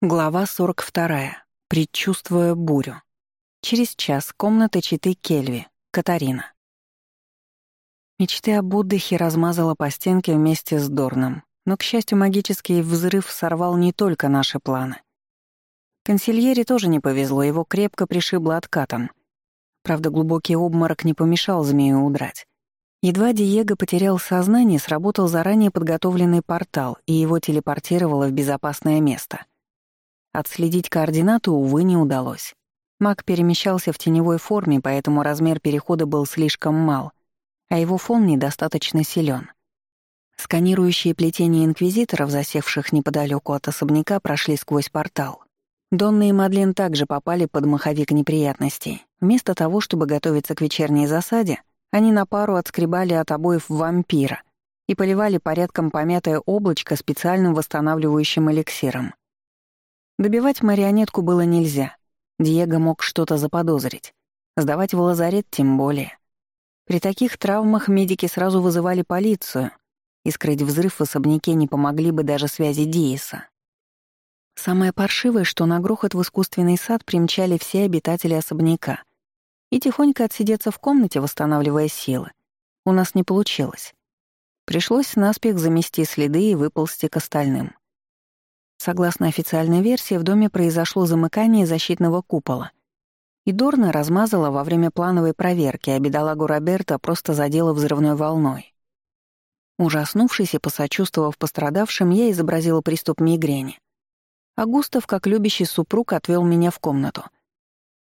Глава 42. Предчувствуя бурю. Через час. Комната читы Кельви. Катарина. Мечты об отдыхе размазала по стенке вместе с Дорном, но, к счастью, магический взрыв сорвал не только наши планы. Консильере тоже не повезло, его крепко пришибло откатом. Правда, глубокий обморок не помешал змею удрать. Едва Диего потерял сознание, сработал заранее подготовленный портал, и его телепортировало в безопасное место — Отследить координаты, увы, не удалось. Маг перемещался в теневой форме, поэтому размер перехода был слишком мал, а его фон недостаточно силен. Сканирующие плетения инквизиторов, засевших неподалеку от особняка, прошли сквозь портал. Донна и Мадлен также попали под маховик неприятностей. Вместо того, чтобы готовиться к вечерней засаде, они на пару отскребали от обоев вампира и поливали порядком помятое облачко специальным восстанавливающим эликсиром. Добивать марионетку было нельзя. Диего мог что-то заподозрить. Сдавать в лазарет тем более. При таких травмах медики сразу вызывали полицию, и скрыть взрыв в особняке не помогли бы даже связи Диеса. Самое паршивое, что на грохот в искусственный сад примчали все обитатели особняка. И тихонько отсидеться в комнате, восстанавливая силы, у нас не получилось. Пришлось наспех замести следы и выползти к остальным. Согласно официальной версии, в доме произошло замыкание защитного купола. И Дорна размазала во время плановой проверки, а бедолагу Роберта просто задела взрывной волной. Ужаснувшись и посочувствовав пострадавшим, я изобразила приступ мигрени. А Густав, как любящий супруг, отвел меня в комнату.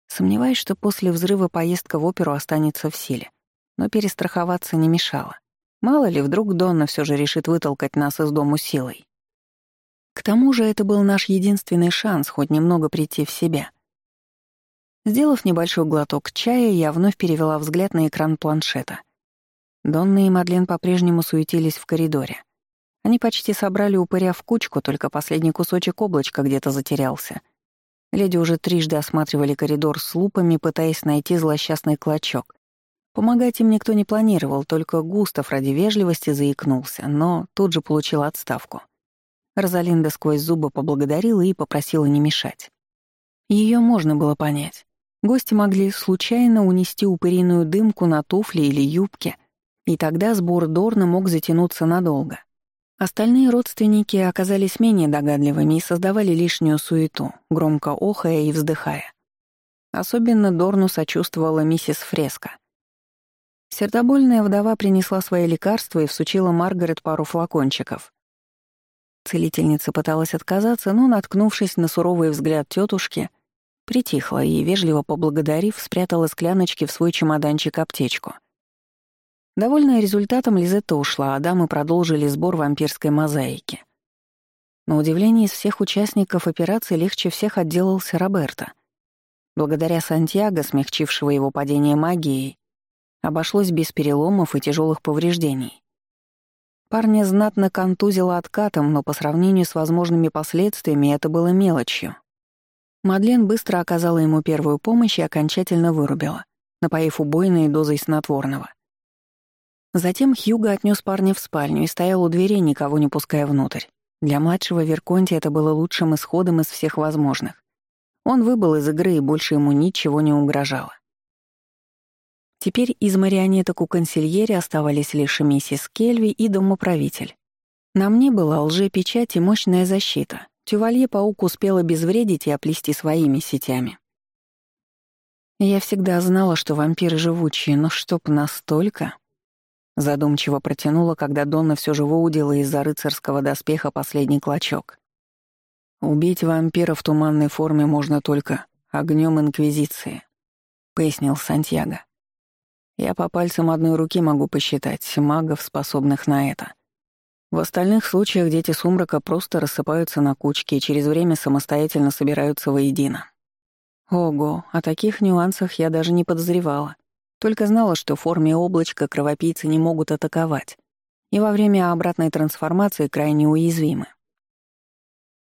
Сомневаюсь, что после взрыва поездка в оперу останется в силе, но перестраховаться не мешало. Мало ли, вдруг Донна все же решит вытолкать нас из дому силой. К тому же это был наш единственный шанс хоть немного прийти в себя. Сделав небольшой глоток чая, я вновь перевела взгляд на экран планшета. Донна и Мадлен по-прежнему суетились в коридоре. Они почти собрали упыря в кучку, только последний кусочек облачка где-то затерялся. Леди уже трижды осматривали коридор с лупами, пытаясь найти злосчастный клочок. Помогать им никто не планировал, только Густав ради вежливости заикнулся, но тут же получил отставку — Розалинда сквозь зубы поблагодарила и попросила не мешать. Ее можно было понять. Гости могли случайно унести упыриную дымку на туфли или юбке, и тогда сбор Дорна мог затянуться надолго. Остальные родственники оказались менее догадливыми и создавали лишнюю суету, громко охая и вздыхая. Особенно Дорну сочувствовала миссис Фреско. Сердобольная вдова принесла свои лекарства и всучила Маргарет пару флакончиков. Целительница пыталась отказаться, но, наткнувшись на суровый взгляд тетушки, притихла и, вежливо поблагодарив, спрятала скляночки в свой чемоданчик аптечку. Довольная результатом, Лизетта ушла, а дамы продолжили сбор вампирской мозаики. На удивление из всех участников операции легче всех отделался Роберто. Благодаря Сантьяго, смягчившего его падение магией, обошлось без переломов и тяжелых повреждений. Парня знатно контузило откатом, но по сравнению с возможными последствиями это было мелочью. Мадлен быстро оказала ему первую помощь и окончательно вырубила, напоив убойной дозой снотворного. Затем Хьюго отнес парня в спальню и стоял у дверей, никого не пуская внутрь. Для младшего Верконти это было лучшим исходом из всех возможных. Он выбыл из игры, и больше ему ничего не угрожало. Теперь из марионеток у консильери оставались лишь миссис Кельви и домоправитель. На мне была лжепечать и мощная защита. Тювалье-паук успел обезвредить и оплести своими сетями. Я всегда знала, что вампиры живучие, но чтоб настолько... Задумчиво протянула, когда Донна все же выудила из-за рыцарского доспеха последний клочок. «Убить вампира в туманной форме можно только огнем Инквизиции», — пояснил Сантьяго. Я по пальцам одной руки могу посчитать магов, способных на это. В остальных случаях дети сумрака просто рассыпаются на кучки и через время самостоятельно собираются воедино. Ого, о таких нюансах я даже не подозревала. Только знала, что в форме облачка кровопийцы не могут атаковать, и во время обратной трансформации крайне уязвимы.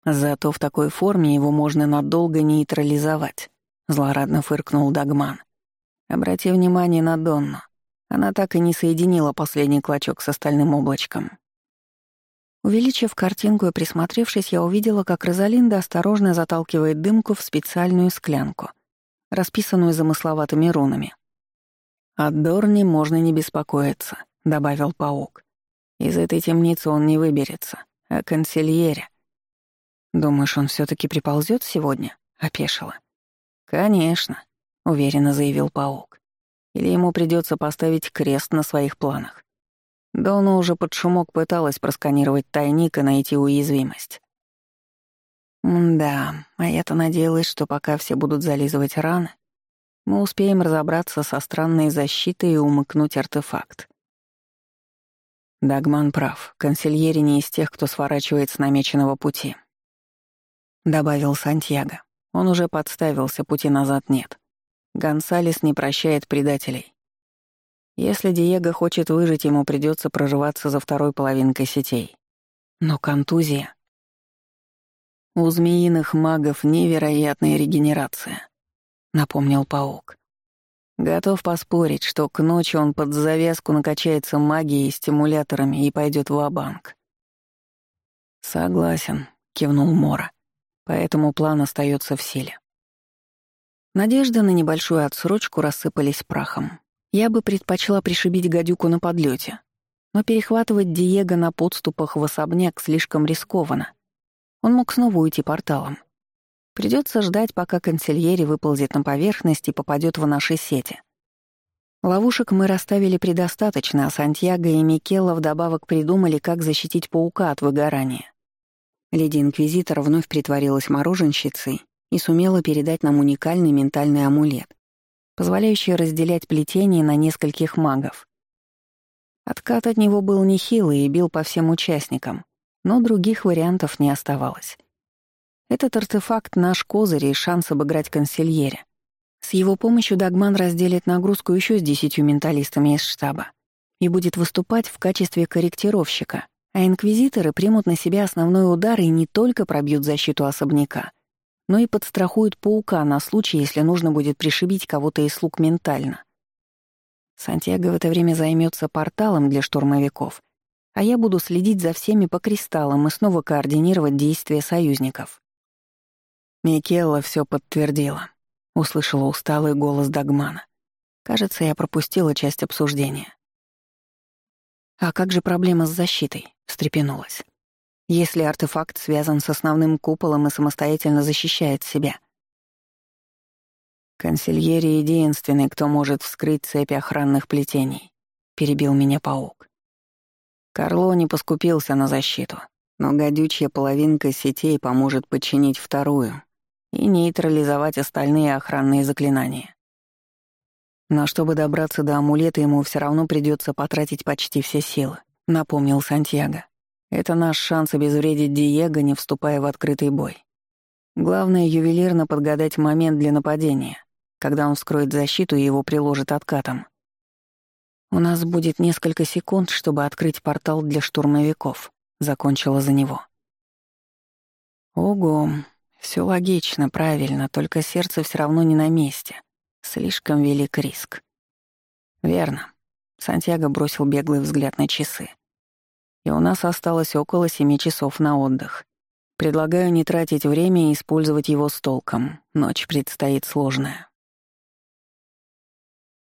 Зато в такой форме его можно надолго нейтрализовать, злорадно фыркнул Дагман. Обрати внимание на Донну. Она так и не соединила последний клочок с остальным облачком. Увеличив картинку и присмотревшись, я увидела, как Розалинда осторожно заталкивает дымку в специальную склянку, расписанную замысловатыми рунами. «От Дорни можно не беспокоиться», — добавил паук. «Из этой темницы он не выберется, а консильере». «Думаешь, он все таки приползет сегодня?» — опешила. «Конечно», — уверенно заявил паук. «Или ему придется поставить крест на своих планах. Дона уже под шумок пыталась просканировать тайник и найти уязвимость. да, а я-то надеялась, что пока все будут зализывать раны, мы успеем разобраться со странной защитой и умыкнуть артефакт. Дагман прав, консильери не из тех, кто сворачивает с намеченного пути. Добавил Сантьяго. Он уже подставился, пути назад нет. Гонсалес не прощает предателей. Если Диего хочет выжить, ему придется проживаться за второй половинкой сетей. Но контузия... У змеиных магов невероятная регенерация, напомнил паук. Готов поспорить, что к ночи он под завязку накачается магией и стимуляторами и пойдет в банк Согласен, кивнул Мора. Поэтому план остается в силе. Надежды на небольшую отсрочку рассыпались прахом. Я бы предпочла пришибить гадюку на подлете, но перехватывать Диего на подступах в особняк слишком рискованно. Он мог снова уйти порталом. Придется ждать, пока консильери выползет на поверхность и попадет в наши сети. Ловушек мы расставили предостаточно, а Сантьяго и Микелла вдобавок придумали, как защитить паука от выгорания. Леди Инквизитор вновь притворилась мороженщицей и сумела передать нам уникальный ментальный амулет, позволяющий разделять плетение на нескольких магов. Откат от него был нехилый и бил по всем участникам, но других вариантов не оставалось. Этот артефакт — наш козырь и шанс обыграть консильере. С его помощью Дагман разделит нагрузку еще с десятью менталистами из штаба и будет выступать в качестве корректировщика, а инквизиторы примут на себя основной удар и не только пробьют защиту особняка — но и подстрахует паука на случай, если нужно будет пришибить кого-то из слуг ментально. Сантьяго в это время займется порталом для штурмовиков, а я буду следить за всеми по кристаллам и снова координировать действия союзников. Микелла все подтвердила. Услышала усталый голос Дагмана. Кажется, я пропустила часть обсуждения. «А как же проблема с защитой?» — встрепенулась если артефакт связан с основным куполом и самостоятельно защищает себя. «Консильери — единственный, кто может вскрыть цепь охранных плетений», — перебил меня паук. Карло не поскупился на защиту, но гадючья половинка сетей поможет подчинить вторую и нейтрализовать остальные охранные заклинания. Но чтобы добраться до амулета, ему все равно придется потратить почти все силы, напомнил Сантьяго. Это наш шанс обезвредить Диего, не вступая в открытый бой. Главное — ювелирно подгадать момент для нападения, когда он вскроет защиту и его приложит откатом. «У нас будет несколько секунд, чтобы открыть портал для штурмовиков», — закончила за него. «Ого, все логично, правильно, только сердце все равно не на месте. Слишком велик риск». «Верно». Сантьяго бросил беглый взгляд на часы и у нас осталось около семи часов на отдых. Предлагаю не тратить время и использовать его с толком. Ночь предстоит сложная.